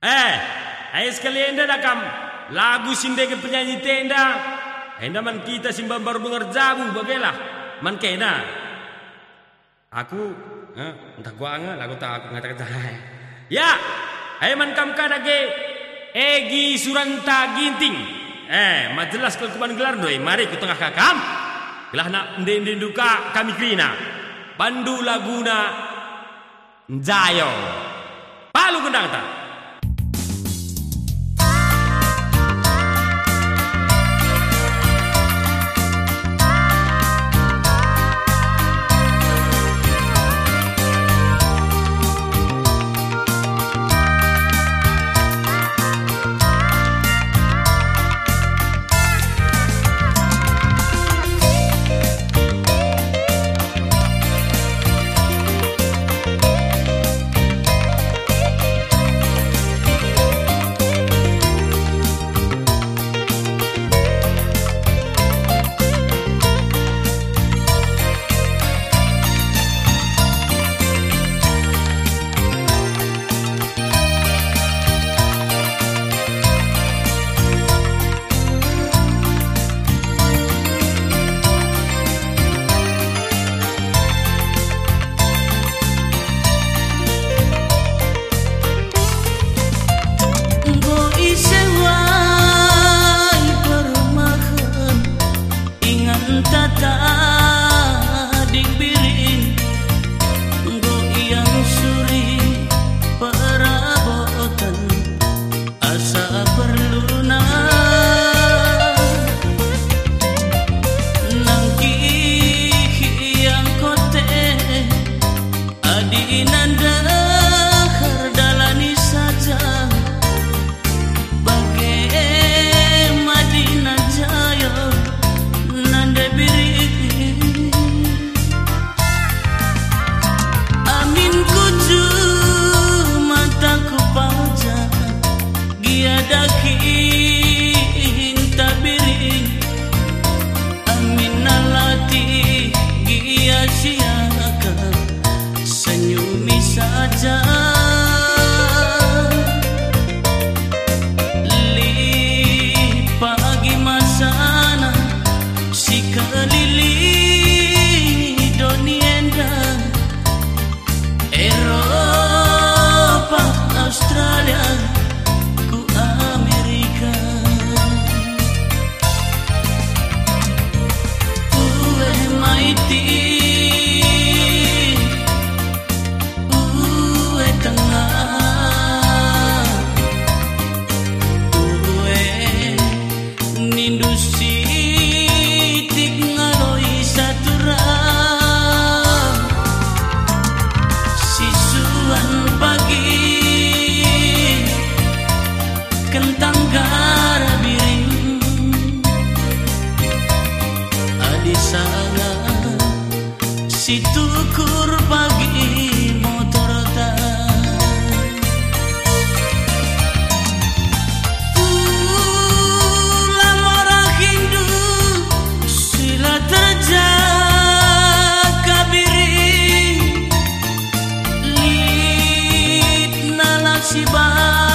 Eh, ayo sekalian dah kam lagu sinde ke penyanyi tenda. Enda man kita simbang baru dengar jabu bagelah. Man kena. Aku, eh, entah gua angah lagu tak aku ngata-kata. Ya, ayo man kam kadage Egi Suranta Ginting. Eh, majelas kalau kuman gelar doi, mari ku tengah kakam. Gelah nak ndin duka kami krina. Pandu Laguna Njayo. Palu gendang tak? 行吧。